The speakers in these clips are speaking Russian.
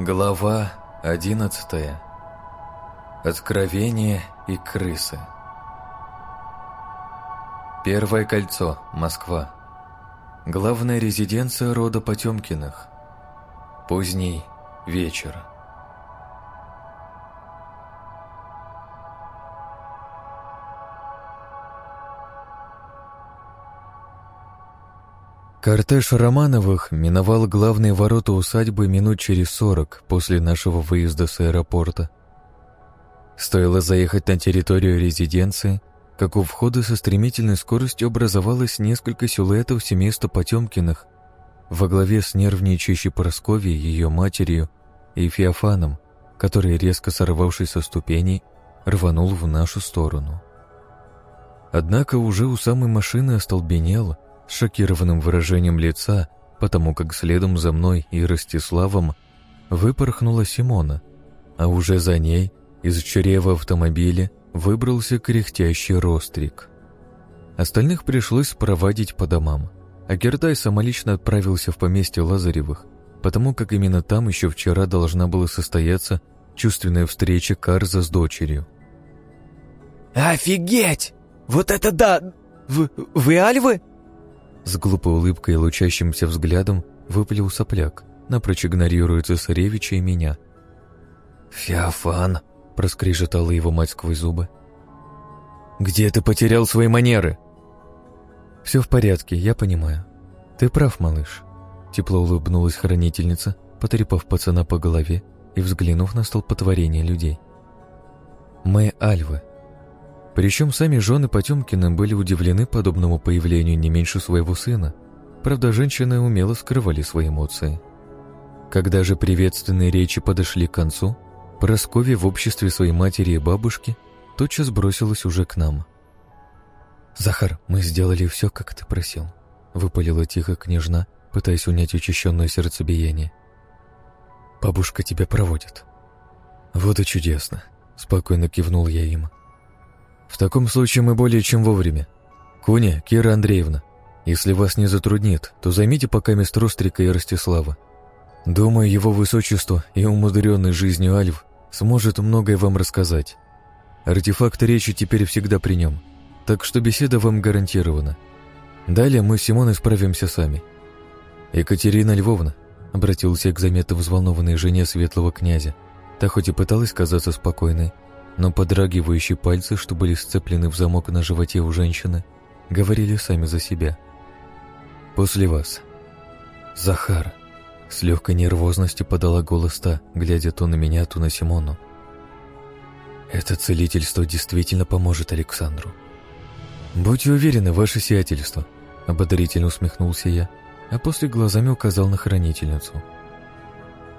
Глава одиннадцатая. Откровение и крысы. Первое кольцо, Москва. Главная резиденция рода Потемкиных. Поздний вечер. Кортеж Романовых миновал главные ворота усадьбы минут через сорок после нашего выезда с аэропорта. Стоило заехать на территорию резиденции, как у входа со стремительной скоростью образовалось несколько силуэтов семейства Потемкиных во главе с нервничающей Поросковьей, ее матерью и Феофаном, который, резко сорвавшись со ступеней, рванул в нашу сторону. Однако уже у самой машины остолбенело — шокированным выражением лица, потому как следом за мной и Ростиславом выпорхнула Симона, а уже за ней из чрева автомобиля выбрался кряхтящий рострик. Остальных пришлось проводить по домам, а Гердай самолично отправился в поместье Лазаревых, потому как именно там еще вчера должна была состояться чувственная встреча Карза с дочерью. «Офигеть! Вот это да! Вы, вы альвы?» С глупой улыбкой и лучащимся взглядом выпалил сопляк, напрочь игнорируя цесаревича и меня. «Феофан!» — проскрежетала его мать сквозь зубы. «Где ты потерял свои манеры?» «Все в порядке, я понимаю. Ты прав, малыш», — тепло улыбнулась хранительница, потрепав пацана по голове и взглянув на столпотворение людей. «Мы альвы, причем сами жены Потемкина были удивлены подобному появлению не меньше своего сына. Правда, женщины умело скрывали свои эмоции. Когда же приветственные речи подошли к концу, Прасковья в обществе своей матери и бабушки тотчас бросилась уже к нам. «Захар, мы сделали все, как ты просил», — выпалила тихо княжна, пытаясь унять учащенное сердцебиение. «Бабушка тебя проводит». «Вот и чудесно», — спокойно кивнул я им. В таком случае мы более чем вовремя. Куня, Кира Андреевна, если вас не затруднит, то займите пока мест Рострика и Ростислава. Думаю, его высочество и умудренный жизнью Альв сможет многое вам рассказать. Артефакт речи теперь всегда при нем, так что беседа вам гарантирована. Далее мы с Симоной справимся сами. Екатерина Львовна обратился к заметно взволнованной жене светлого князя. Та хоть и пыталась казаться спокойной, но подрагивающие пальцы, что были сцеплены в замок на животе у женщины, говорили сами за себя. «После вас». «Захар», — с легкой нервозностью подала голос та, глядя то на меня, то на Симону. «Это целительство действительно поможет Александру». «Будьте уверены, ваше сиятельство», — ободрительно усмехнулся я, а после глазами указал на хранительницу.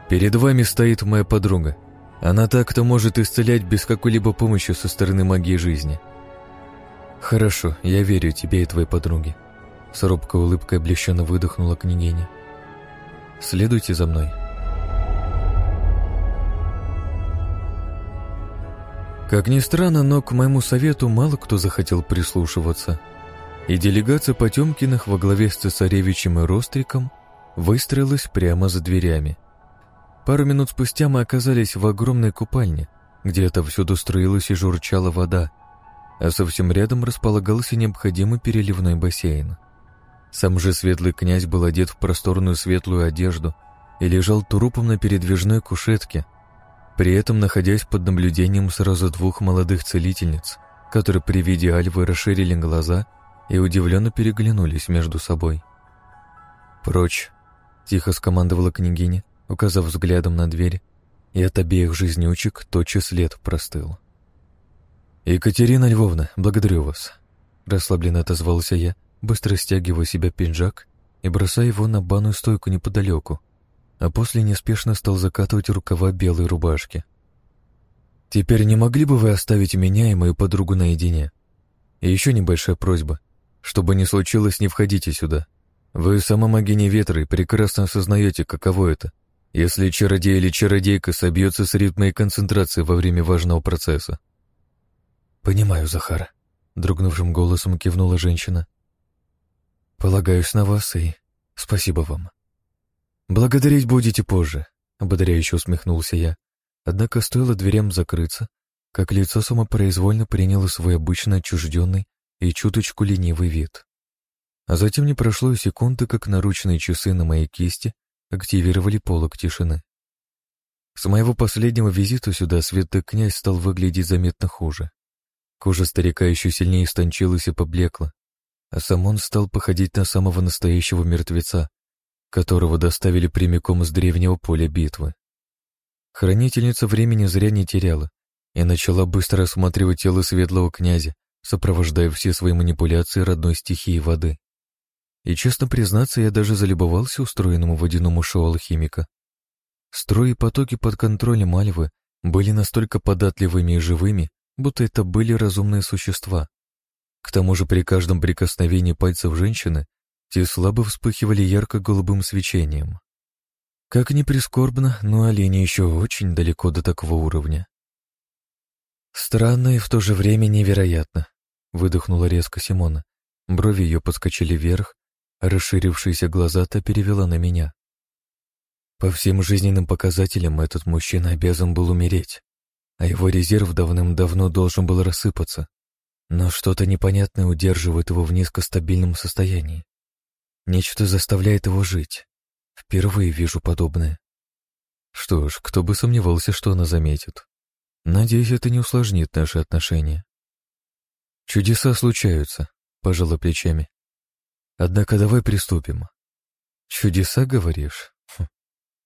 «Перед вами стоит моя подруга, она так-то может исцелять без какой-либо помощи со стороны магии жизни. Хорошо, я верю тебе и твоей подруге. С робкой улыбкой облегченно выдохнула княгиня. Следуйте за мной. Как ни странно, но к моему совету мало кто захотел прислушиваться. И делегация Потемкиных во главе с цесаревичем и Ростриком выстроилась прямо за дверями. Пару минут спустя мы оказались в огромной купальне, где отовсюду струилась и журчала вода, а совсем рядом располагался необходимый переливной бассейн. Сам же светлый князь был одет в просторную светлую одежду и лежал трупом на передвижной кушетке, при этом находясь под наблюдением сразу двух молодых целительниц, которые при виде Альвы расширили глаза и удивленно переглянулись между собой. «Прочь!» — тихо скомандовала княгиня, указав взглядом на дверь, и от обеих жизнючек тотчас след простыл. «Екатерина Львовна, благодарю вас», — расслабленно отозвался я, быстро стягивая себя пинжак и бросая его на банную стойку неподалеку, а после неспешно стал закатывать рукава белой рубашки. «Теперь не могли бы вы оставить меня и мою подругу наедине? И еще небольшая просьба. Чтобы не случилось, не входите сюда. Вы сама магиня ветра и прекрасно осознаете, каково это если чародей или чародейка собьется с ритма и концентрации во время важного процесса. «Понимаю, Захар», — дрогнувшим голосом кивнула женщина. «Полагаюсь на вас и спасибо вам. Благодарить будете позже, ободряюще усмехнулся я. Однако стоило дверям закрыться, как лицо самопроизвольно приняло свой обычно отчужденный и чуточку ленивый вид. А затем не прошло и секунды, как наручные часы на моей кисти активировали полок тишины. С моего последнего визита сюда святой князь стал выглядеть заметно хуже. Кожа старика еще сильнее истончилась и поблекла, а сам он стал походить на самого настоящего мертвеца, которого доставили прямиком из древнего поля битвы. Хранительница времени зря не теряла и начала быстро осматривать тело светлого князя, сопровождая все свои манипуляции родной стихии воды. И, честно признаться, я даже залюбовался устроенному водяному шоу алхимика. Струи и потоки под контролем Альвы были настолько податливыми и живыми, будто это были разумные существа. К тому же при каждом прикосновении пальцев женщины те слабо вспыхивали ярко-голубым свечением. Как ни прискорбно, но олени еще очень далеко до такого уровня. «Странно и в то же время невероятно», — выдохнула резко Симона. Брови ее подскочили вверх, расширившиеся глаза-то перевела на меня. По всем жизненным показателям этот мужчина обязан был умереть, а его резерв давным-давно должен был рассыпаться. Но что-то непонятное удерживает его в низкостабильном состоянии. Нечто заставляет его жить. Впервые вижу подобное. Что ж, кто бы сомневался, что она заметит. Надеюсь, это не усложнит наши отношения. Чудеса случаются, пожала плечами. Однако давай приступим. Чудеса, говоришь? Хм.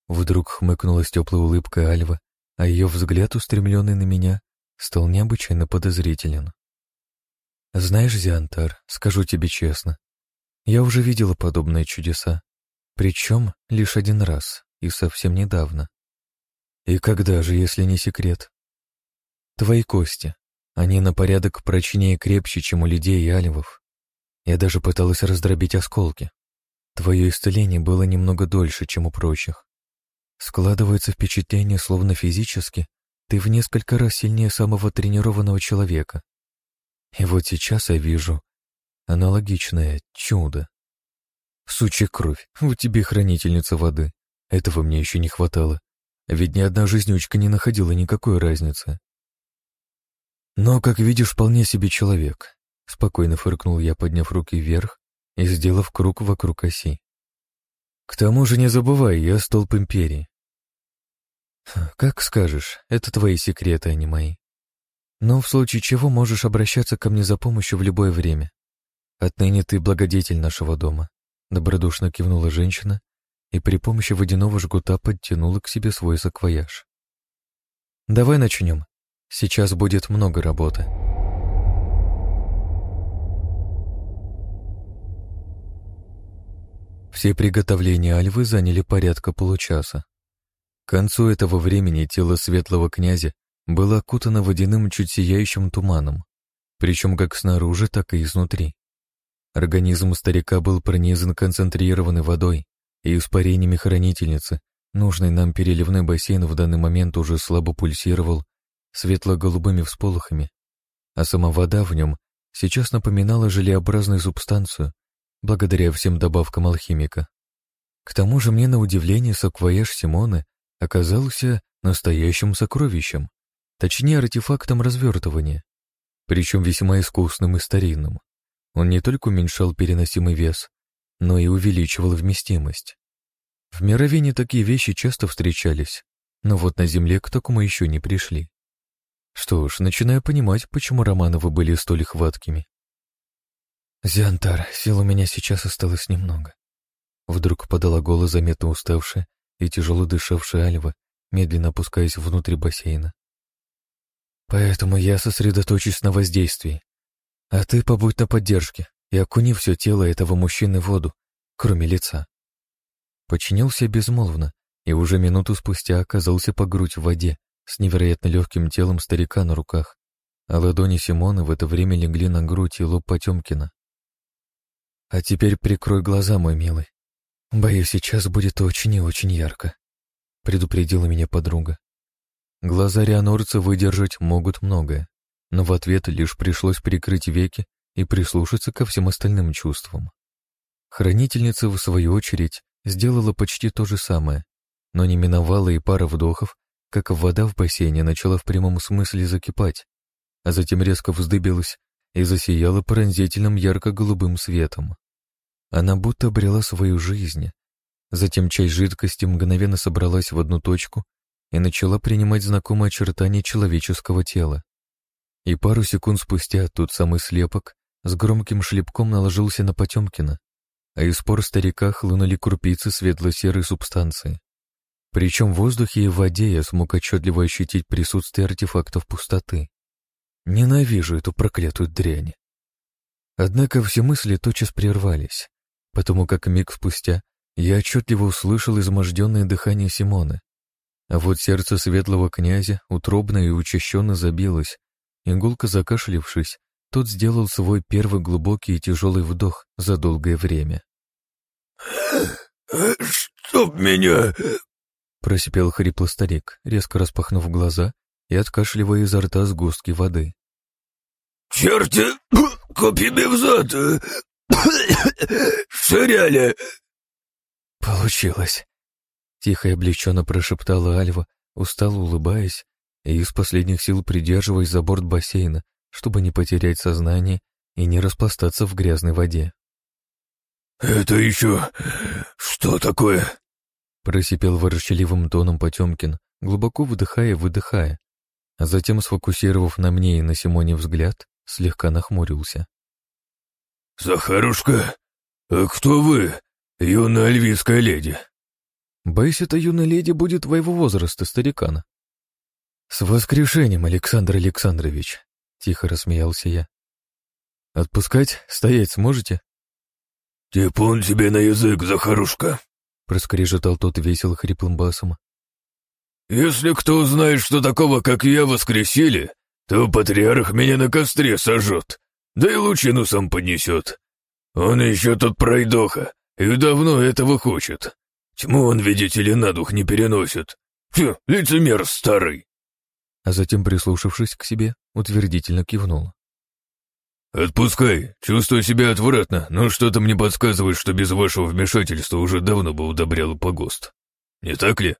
Вдруг хмыкнула с теплой улыбкой Альва, а ее взгляд, устремленный на меня, стал необычайно подозрителен. Знаешь, Зиантар, скажу тебе честно, я уже видела подобные чудеса, причем лишь один раз и совсем недавно. И когда же, если не секрет? Твои кости, они на порядок прочнее и крепче, чем у людей и альвов. Я даже пыталась раздробить осколки. Твое исцеление было немного дольше, чем у прочих. Складывается впечатление, словно физически, ты в несколько раз сильнее самого тренированного человека. И вот сейчас я вижу, Аналогичное чудо. Сучья кровь, у тебя хранительница воды. Этого мне еще не хватало. Ведь ни одна жизнючка не находила никакой разницы. Но, как видишь, вполне себе человек. Спокойно фыркнул я, подняв руки вверх и сделав круг вокруг оси. К тому же не забывай, я столб империи. Как скажешь, это твои секреты, а не мои. Но в случае чего можешь обращаться ко мне за помощью в любое время. «Отныне ты благодетель нашего дома», — добродушно кивнула женщина и при помощи водяного жгута подтянула к себе свой саквояж. «Давай начнем. Сейчас будет много работы». Все приготовления Альвы заняли порядка получаса. К концу этого времени тело светлого князя было окутано водяным чуть сияющим туманом, причем как снаружи, так и изнутри. Организм старика был пронизан концентрированной водой и испарениями хранительницы. Нужный нам переливной бассейн в данный момент уже слабо пульсировал светло-голубыми всполохами, а сама вода в нем сейчас напоминала желеобразную субстанцию, благодаря всем добавкам алхимика. К тому же мне на удивление саквояж Симоны оказался настоящим сокровищем, точнее артефактом развертывания, причем весьма искусным и старинным. Он не только уменьшал переносимый вес, но и увеличивал вместимость. В Мировине такие вещи часто встречались, но вот на Земле к такому еще не пришли. Что ж, начинаю понимать, почему Романовы были столь хваткими. «Зиантар, сил у меня сейчас осталось немного». Вдруг подала голос заметно уставшая и тяжело дышавшая Альва, медленно опускаясь внутрь бассейна. «Поэтому я сосредоточусь на воздействии. А ты побудь на поддержке и окуни все тело этого мужчины в воду, кроме лица. Подчинился безмолвно и уже минуту спустя оказался по грудь в воде с невероятно легким телом старика на руках, а ладони Симона в это время легли на грудь и лоб Потемкина. «А теперь прикрой глаза, мой милый. Боюсь, сейчас будет очень и очень ярко», — предупредила меня подруга. Глаза рианорца выдержать могут многое но в ответ лишь пришлось прикрыть веки и прислушаться ко всем остальным чувствам. Хранительница, в свою очередь, сделала почти то же самое, но не миновала и пара вдохов, как вода в бассейне начала в прямом смысле закипать, а затем резко вздыбилась и засияла пронзительным ярко-голубым светом. Она будто обрела свою жизнь. Затем часть жидкости мгновенно собралась в одну точку и начала принимать знакомые очертания человеческого тела. И пару секунд спустя тот самый слепок с громким шлепком наложился на Потемкина, а из пор старика хлынули крупицы светло-серой субстанции. Причем в воздухе и в воде я смог отчетливо ощутить присутствие артефактов пустоты. Ненавижу эту проклятую дрянь. Однако все мысли тотчас прервались, потому как миг спустя я отчетливо услышал изможденное дыхание Симоны. А вот сердце светлого князя утробно и учащенно забилось, Иголка закашлившись, тот сделал свой первый глубокий и тяжелый вдох за долгое время. «Чтоб меня!» — просипел хриплый старик, резко распахнув глаза и откашливая изо рта сгустки воды. «Черти, купи взад! Ширяли!» «Получилось!» — тихо и облегченно прошептала Альва, устало улыбаясь и из последних сил придерживаясь за борт бассейна, чтобы не потерять сознание и не распластаться в грязной воде. «Это еще что такое?» Просипел ворчаливым тоном Потемкин, глубоко выдыхая и выдыхая, а затем, сфокусировав на мне и на Симоне взгляд, слегка нахмурился. «Захарушка, а кто вы, юная альвийская леди?» «Боюсь, эта юная леди будет твоего возраста, старикана». «С воскрешением, Александр Александрович!» — тихо рассмеялся я. «Отпускать? Стоять сможете?» «Типун тебе на язык, Захарушка!» — проскрежетал тот весело хриплым басом. «Если кто узнает, что такого, как я, воскресили, то патриарх меня на костре сожжет, да и лучину сам поднесет. Он еще тут пройдоха, и давно этого хочет. Тьму он, видите ли, на дух не переносит. Фу, лицемер старый!» А затем, прислушавшись к себе, утвердительно кивнул. «Отпускай. Чувствую себя отвратно, но что-то мне подсказывает, что без вашего вмешательства уже давно бы удобрял погост. Не так ли?»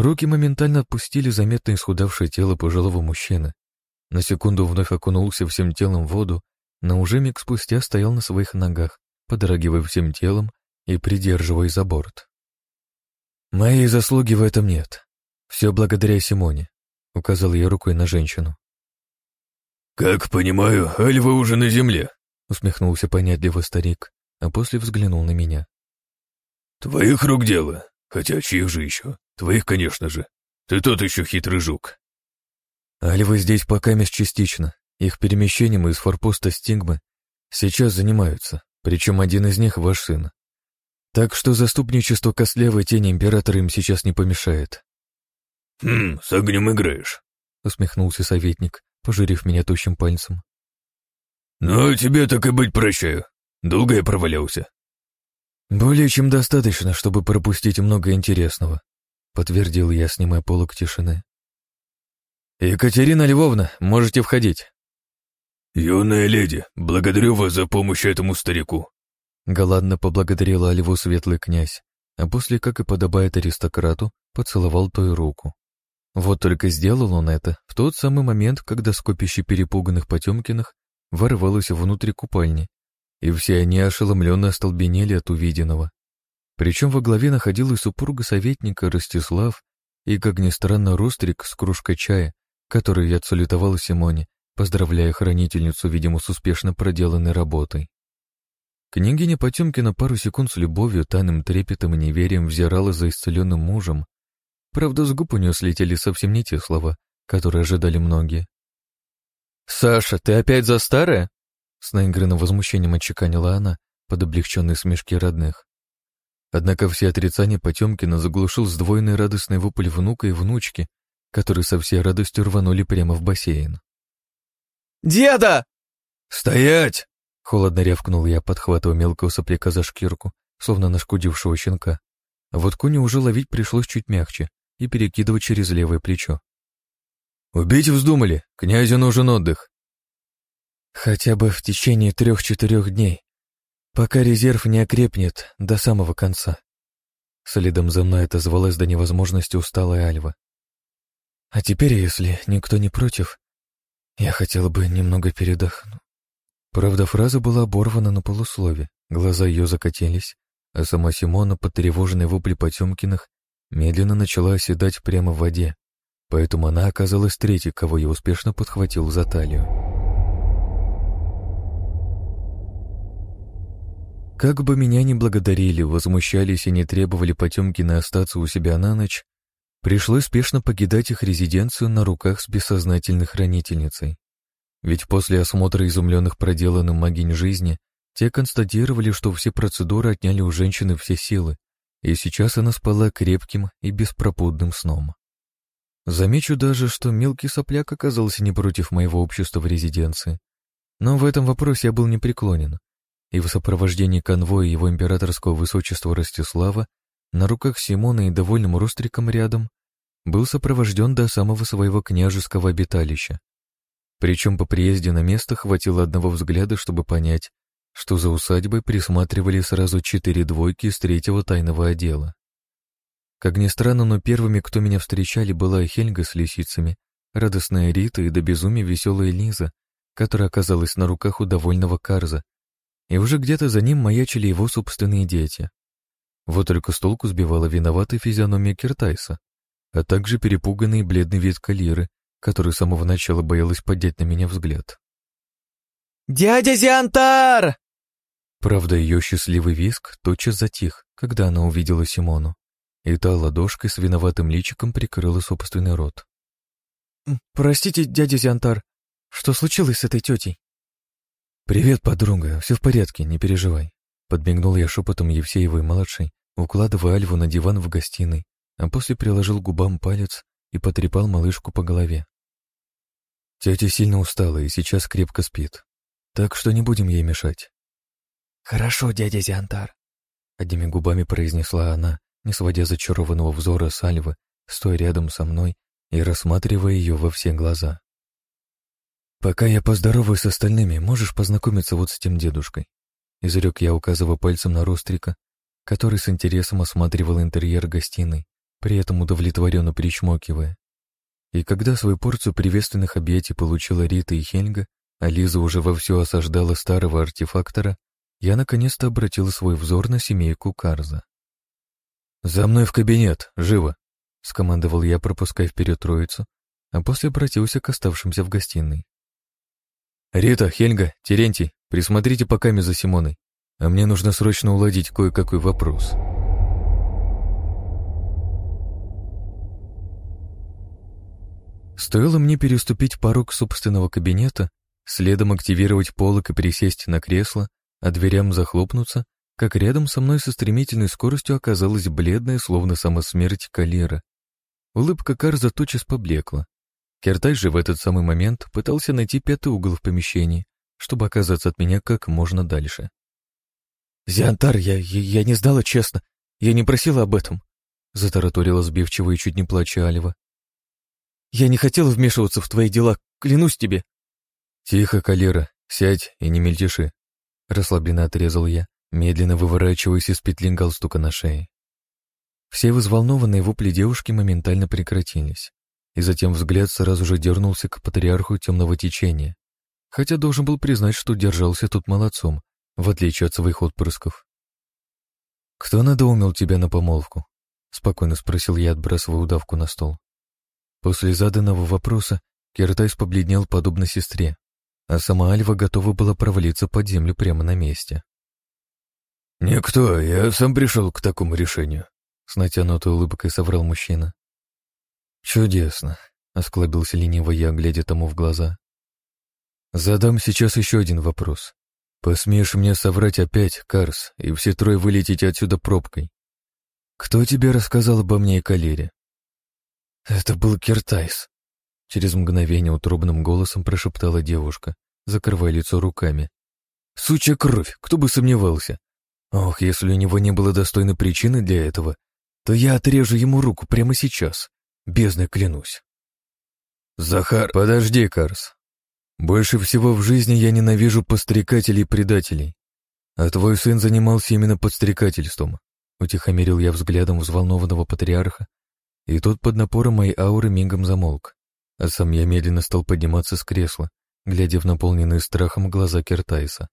Руки моментально отпустили заметно исхудавшее тело пожилого мужчины. На секунду вновь окунулся всем телом в воду, но уже миг спустя стоял на своих ногах, подрагивая всем телом и придерживая за борт. «Моей заслуги в этом нет. Все благодаря Симоне», — указал я рукой на женщину. «Как понимаю, Альва уже на земле», — усмехнулся понятливый старик, а после взглянул на меня. «Твоих рук дело, хотя чьих же еще? Твоих, конечно же. Ты тот еще хитрый жук». «Альвы здесь пока мест частично. Их перемещением из форпоста Стигмы сейчас занимаются, причем один из них ваш сын. Так что заступничество костлявой тени императора им сейчас не помешает». «Хм, с огнем играешь», — усмехнулся советник, пожурив меня тощим пальцем. «Ну, тебе так и быть прощаю. Долго я провалялся». «Более чем достаточно, чтобы пропустить много интересного», — подтвердил я, снимая полок тишины. «Екатерина Львовна, можете входить». «Юная леди, благодарю вас за помощь этому старику», — галантно поблагодарил Альву светлый князь, а после, как и подобает аристократу, поцеловал той руку. Вот только сделал он это в тот самый момент, когда скопище перепуганных Потемкиных ворвалось внутрь купальни, и все они ошеломленно остолбенели от увиденного. Причем во главе находилась супруга советника Ростислав и, как ни странно, Рострик с кружкой чая, который я отсалютовал Симоне, поздравляя хранительницу, видимо, с успешно проделанной работой. Княгиня Потемкина пару секунд с любовью, тайным трепетом и неверием взирала за исцеленным мужем, Правда, с губ у нее слетели совсем не те слова, которые ожидали многие. «Саша, ты опять за старое?» С наигранным возмущением отчеканила она под облегченные смешки родных. Однако все отрицания Потемкина заглушил сдвоенный радостный вопль внука и внучки, которые со всей радостью рванули прямо в бассейн. «Деда!» «Стоять!» — холодно рявкнул я, подхватывая мелкого сопляка за шкирку, словно нашкодившего щенка. А вот Куни уже ловить пришлось чуть мягче, и перекидывать через левое плечо. «Убить вздумали, князю нужен отдых». «Хотя бы в течение трех-четырех дней, пока резерв не окрепнет до самого конца», Следом за мной отозвалась до невозможности усталая Альва. «А теперь, если никто не против, я хотела бы немного передохнуть». Правда, фраза была оборвана на полуслове, глаза ее закатились, а сама Симона, потревоженная вопли Потемкиных, медленно начала оседать прямо в воде, поэтому она оказалась третьей, кого я успешно подхватил за талию. Как бы меня ни благодарили, возмущались и не требовали Потемкины остаться у себя на ночь, пришлось спешно покидать их резиденцию на руках с бессознательной хранительницей. Ведь после осмотра изумленных проделанным магинь жизни, те констатировали, что все процедуры отняли у женщины все силы, и сейчас она спала крепким и беспропутным сном. Замечу даже, что мелкий сопляк оказался не против моего общества в резиденции. Но в этом вопросе я был непреклонен, и в сопровождении конвоя его императорского высочества Ростислава на руках Симона и довольным ростриком рядом был сопровожден до самого своего княжеского обиталища. Причем по приезде на место хватило одного взгляда, чтобы понять, что за усадьбой присматривали сразу четыре двойки из третьего тайного отдела. Как ни странно, но первыми, кто меня встречали, была Хельга с лисицами, радостная Рита и до безумия веселая Лиза, которая оказалась на руках у довольного Карза, и уже где-то за ним маячили его собственные дети. Вот только с толку сбивала виноватая физиономия Киртайса, а также перепуганный бледный вид Калиры, который с самого начала боялась поднять на меня взгляд. «Дядя Зиантар!» Правда, ее счастливый виск тотчас затих, когда она увидела Симону, и та ладошкой с виноватым личиком прикрыла собственный рот. «Простите, дядя Зиантар, что случилось с этой тетей?» «Привет, подруга, все в порядке, не переживай», — подмигнул я шепотом Евсеевой-младшей, укладывая Альву на диван в гостиной, а после приложил губам палец и потрепал малышку по голове. Тетя сильно устала и сейчас крепко спит, так что не будем ей мешать. «Хорошо, дядя Зиантар», — одними губами произнесла она, не сводя зачарованного взора с Альвы, стоя рядом со мной и рассматривая ее во все глаза. «Пока я поздороваюсь с остальными, можешь познакомиться вот с тем дедушкой», — изрек я, указывая пальцем на Рострика, который с интересом осматривал интерьер гостиной, при этом удовлетворенно причмокивая. И когда свою порцию приветственных объятий получила Рита и Хельга, а Лиза уже вовсю осаждала старого артефактора, я наконец-то обратил свой взор на семейку Карза. «За мной в кабинет, живо!» — скомандовал я, пропуская вперед троицу, а после обратился к оставшимся в гостиной. «Рита, Хельга, Терентий, присмотрите пока за Симоной, а мне нужно срочно уладить кое-какой вопрос». Стоило мне переступить порог собственного кабинета, следом активировать полок и присесть на кресло, а дверям захлопнуться, как рядом со мной со стремительной скоростью оказалась бледная, словно сама смерть Калира. Улыбка Карза тотчас поблекла. Кертай же в этот самый момент пытался найти пятый угол в помещении, чтобы оказаться от меня как можно дальше. «Зиантар, я, я, не знала честно. Я не просила об этом», — затараторила сбивчиво и чуть не плача Алева. Я не хотел вмешиваться в твои дела, клянусь тебе. Тихо, Калера, сядь и не мельтеши. Расслабленно отрезал я, медленно выворачиваясь из петли галстука на шее. Все взволнованные вопли девушки моментально прекратились, и затем взгляд сразу же дернулся к патриарху темного течения, хотя должен был признать, что держался тут молодцом, в отличие от своих отпрысков. «Кто надоумил тебя на помолвку?» — спокойно спросил я, отбрасывая удавку на стол. После заданного вопроса Киртайс побледнел подобно сестре, а сама Альва готова была провалиться под землю прямо на месте. «Никто, я сам пришел к такому решению», — с натянутой улыбкой соврал мужчина. «Чудесно», — осклабился лениво я, глядя тому в глаза. «Задам сейчас еще один вопрос. Посмеешь мне соврать опять, Карс, и все трое вылетите отсюда пробкой. Кто тебе рассказал обо мне и Калере?» «Это был Киртайс», — через мгновение утробным голосом прошептала девушка, закрывая лицо руками. «Сучья кровь, кто бы сомневался. Ох, если у него не было достойной причины для этого, то я отрежу ему руку прямо сейчас, бездной клянусь». «Захар, подожди, Карс. Больше всего в жизни я ненавижу подстрекателей и предателей. А твой сын занимался именно подстрекательством. Утихомирил я взглядом взволнованного патриарха, и тот под напором моей ауры мигом замолк, а сам я медленно стал подниматься с кресла, глядя в наполненные страхом глаза Кертайса.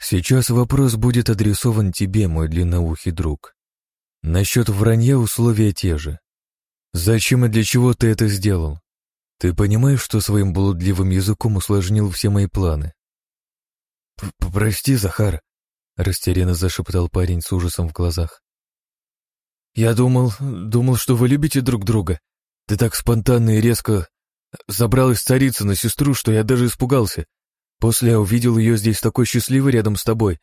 «Сейчас вопрос будет адресован тебе, мой длинноухий друг. Насчет вранья условия те же. Зачем и для чего ты это сделал? Ты понимаешь, что своим блудливым языком усложнил все мои планы? «Прости, Захар», — растерянно зашептал парень с ужасом в глазах. «Я думал, думал, что вы любите друг друга. Ты так спонтанно и резко забрал из на сестру, что я даже испугался. После я увидел ее здесь такой счастливой рядом с тобой.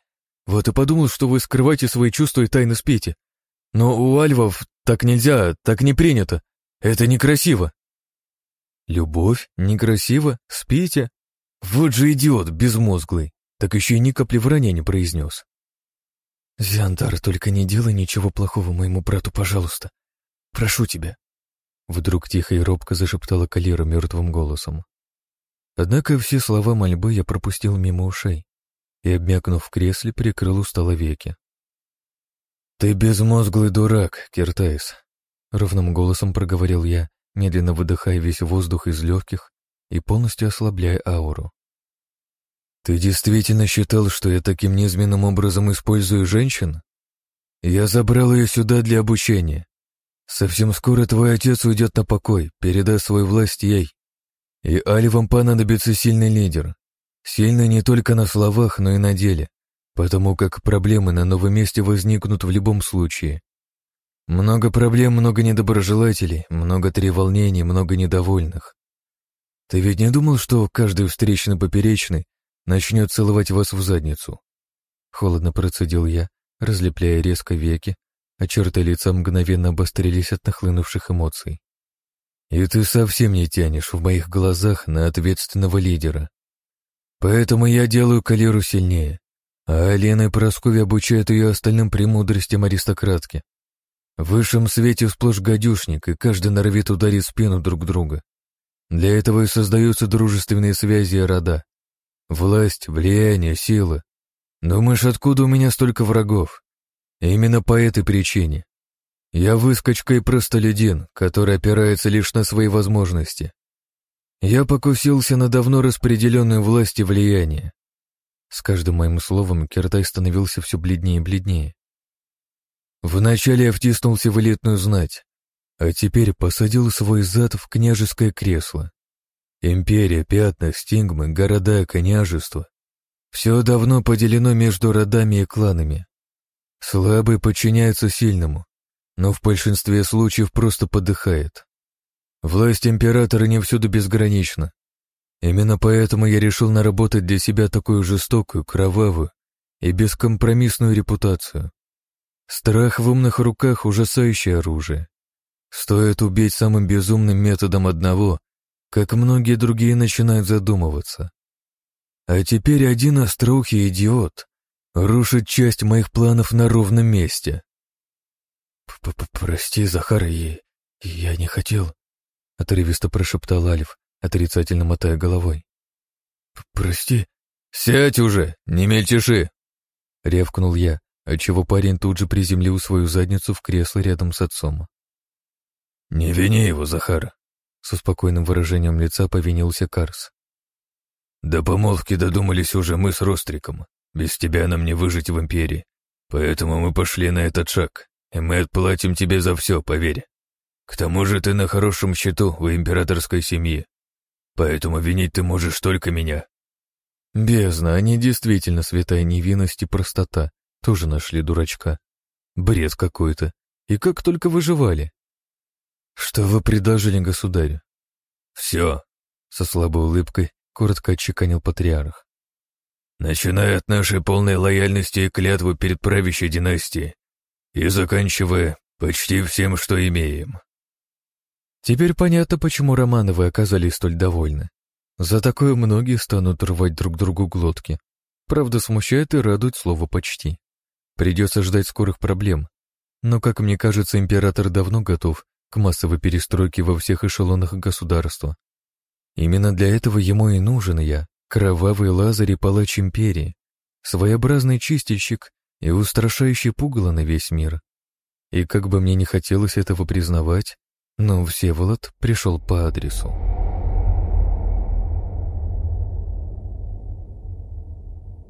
Вот и подумал, что вы скрываете свои чувства и тайно спите. Но у альвов так нельзя, так не принято. Это некрасиво». «Любовь? Некрасиво? Спите? Вот же идиот безмозглый!» так еще и ни капли вранья не произнес. «Зиантар, только не делай ничего плохого моему брату, пожалуйста. Прошу тебя». Вдруг тихо и робко зашептала Калира мертвым голосом. Однако все слова мольбы я пропустил мимо ушей и, обмякнув в кресле, прикрыл устало веки. «Ты безмозглый дурак, Киртайс», — ровным голосом проговорил я, медленно выдыхая весь воздух из легких и полностью ослабляя ауру. «Ты действительно считал, что я таким низменным образом использую женщин? Я забрал ее сюда для обучения. Совсем скоро твой отец уйдет на покой, передаст свою власть ей. И Али понадобится сильный лидер. Сильный не только на словах, но и на деле, потому как проблемы на новом месте возникнут в любом случае. Много проблем, много недоброжелателей, много треволнений, много недовольных. Ты ведь не думал, что каждый встречный поперечный начнет целовать вас в задницу. Холодно процедил я, разлепляя резко веки, а черты лица мгновенно обострились от нахлынувших эмоций. И ты совсем не тянешь в моих глазах на ответственного лидера. Поэтому я делаю Калеру сильнее, Алена и Прасковья обучают ее остальным премудростям аристократки. В высшем свете сплошь гадюшник, и каждый норовит ударить спину друг друга. Для этого и создаются дружественные связи и рода. Власть, влияние, сила. Думаешь, откуда у меня столько врагов? Именно по этой причине. Я выскочка и простолюдин, который опирается лишь на свои возможности. Я покусился на давно распределенную власть и влияние. С каждым моим словом Кертай становился все бледнее и бледнее. Вначале я втиснулся в элитную знать, а теперь посадил свой зад в княжеское кресло. Империя, пятна, стигмы, города, княжества. Все давно поделено между родами и кланами. Слабый подчиняется сильному, но в большинстве случаев просто подыхает. Власть императора не всюду безгранична. Именно поэтому я решил наработать для себя такую жестокую, кровавую и бескомпромиссную репутацию. Страх в умных руках — ужасающее оружие. Стоит убить самым безумным методом одного, как многие другие начинают задумываться. А теперь один остроухий идиот рушит часть моих планов на ровном месте. П -п «Прости, Захар, я, я не хотел», — отрывисто прошептал Альф, отрицательно мотая головой. «Прости». «Сядь уже, не мельтеши!» — рявкнул я, отчего парень тут же приземлил свою задницу в кресло рядом с отцом. «Не вини его, Захар», со спокойным выражением лица повинился Карс. «До помолвки додумались уже мы с Ростриком. Без тебя нам не выжить в Империи. Поэтому мы пошли на этот шаг, и мы отплатим тебе за все, поверь. К тому же ты на хорошем счету у императорской семьи. Поэтому винить ты можешь только меня». Бездна, они действительно святая невинность и простота. Тоже нашли дурачка. Бред какой-то. И как только выживали. «Что вы предложили государю?» «Все», — со слабой улыбкой коротко отчеканил патриарх. «Начиная от нашей полной лояльности и клятвы перед правящей династией и заканчивая почти всем, что имеем». Теперь понятно, почему Романовы оказались столь довольны. За такое многие станут рвать друг другу глотки. Правда, смущает и радует слово «почти». Придется ждать скорых проблем. Но, как мне кажется, император давно готов к массовой перестройке во всех эшелонах государства. Именно для этого ему и нужен я, кровавый лазарь и палач империи, своеобразный чистильщик и устрашающее пугало на весь мир. И как бы мне не хотелось этого признавать, но Всеволод пришел по адресу.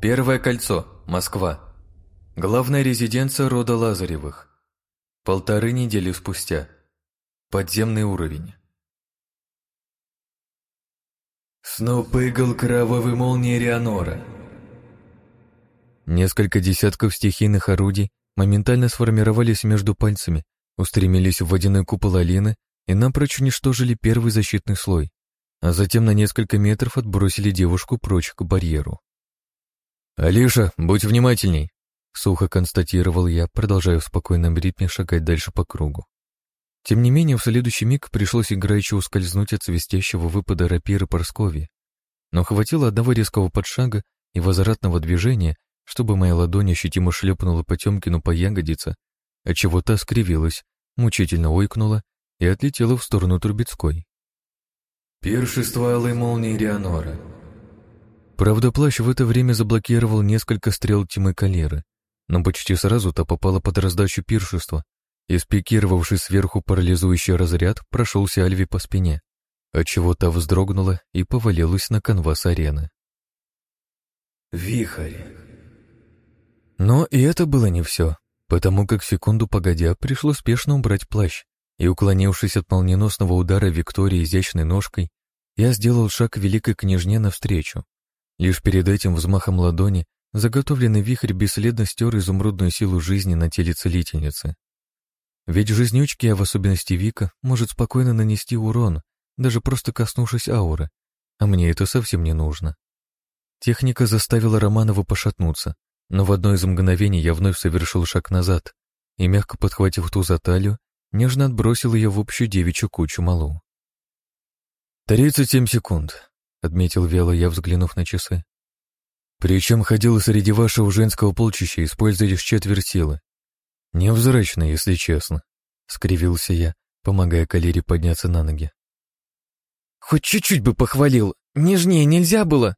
Первое кольцо. Москва. Главная резиденция рода Лазаревых. Полторы недели спустя. Подземный уровень. Сноп игл кровавой молнии Рианора. Несколько десятков стихийных орудий моментально сформировались между пальцами, устремились в водяной купол Алины и напрочь уничтожили первый защитный слой, а затем на несколько метров отбросили девушку прочь к барьеру. «Алиша, будь внимательней!» — сухо констатировал я, продолжая в спокойном ритме шагать дальше по кругу. Тем не менее, в следующий миг пришлось играючи ускользнуть от свистящего выпада рапиры Порскови. Но хватило одного резкого подшага и возвратного движения, чтобы моя ладонь ощутимо шлепнула Потемкину по ягодице, отчего та скривилась, мучительно ойкнула и отлетела в сторону Трубецкой. «Пиршество алой молнии Рианора». Правда, плащ в это время заблокировал несколько стрел тьмы калеры, но почти сразу та попала под раздачу пиршества, и спикировавший сверху парализующий разряд прошелся Альви по спине, отчего та вздрогнула и повалилась на канвас арены. «Вихрь». Но и это было не все, потому как секунду погодя пришлось спешно убрать плащ, и, уклонившись от молниеносного удара Виктории изящной ножкой, я сделал шаг великой княжне навстречу. Лишь перед этим взмахом ладони заготовленный вихрь бесследно стер изумрудную силу жизни на теле целительницы. Ведь жизнючки, а в особенности Вика, может спокойно нанести урон, даже просто коснувшись ауры, а мне это совсем не нужно. Техника заставила Романову пошатнуться, но в одно из мгновений я вновь совершил шаг назад и, мягко подхватив ту за талию, нежно отбросил ее в общую девичью кучу малу. «Тридцать семь секунд», — отметил Вела я, взглянув на часы. «Причем ходил среди вашего женского полчища, используя лишь четверть силы. Невзрачно, если честно», — скривился я, помогая Калере подняться на ноги. «Хоть чуть-чуть бы похвалил, нежнее нельзя было!»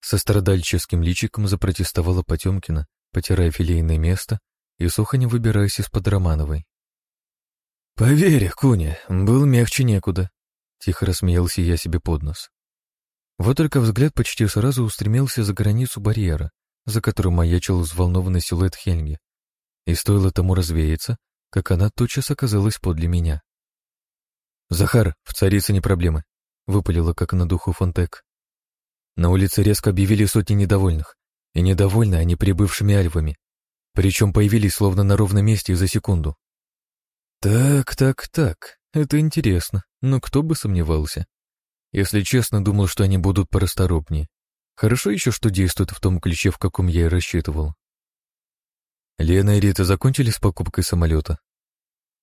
Со страдальческим личиком запротестовала Потемкина, потирая филейное место и сухо не выбираясь из-под Романовой. «Поверь, Куня, был мягче некуда», — тихо рассмеялся я себе под нос. Вот только взгляд почти сразу устремился за границу барьера, за которым маячил взволнованный силуэт Хельги. И стоило тому развеяться, как она тотчас оказалась подле меня. «Захар, в царице не проблемы», — выпалила как на духу Фонтек. На улице резко объявили сотни недовольных, и недовольны они прибывшими альвами, причем появились словно на ровном месте за секунду. Так, так, так, это интересно, но кто бы сомневался. Если честно, думал, что они будут порасторопнее. Хорошо еще, что действуют в том ключе, в каком я и рассчитывал. Лена и Рита закончили с покупкой самолета.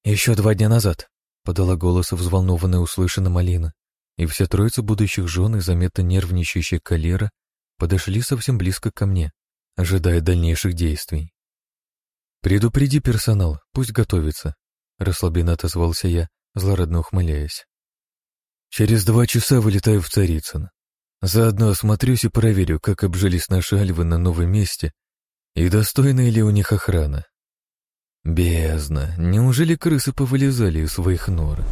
Еще два дня назад, подала голос взволнованная услышанным Алина и вся троица будущих жен и заметно нервничающая калера подошли совсем близко ко мне, ожидая дальнейших действий. «Предупреди персонал, пусть готовится», — расслабленно отозвался я, злорадно ухмыляясь. «Через два часа вылетаю в Царицын. Заодно осмотрюсь и проверю, как обжились наши альвы на новом месте и достойна ли у них охрана. Бездна, неужели крысы повылезали из своих нор?»